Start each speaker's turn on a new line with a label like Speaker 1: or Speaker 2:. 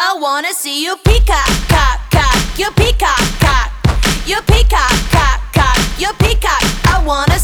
Speaker 1: I wanna see you peacock, cock, cock, you peacock, cock, you peacock, cock, cock, you peacock. I wanna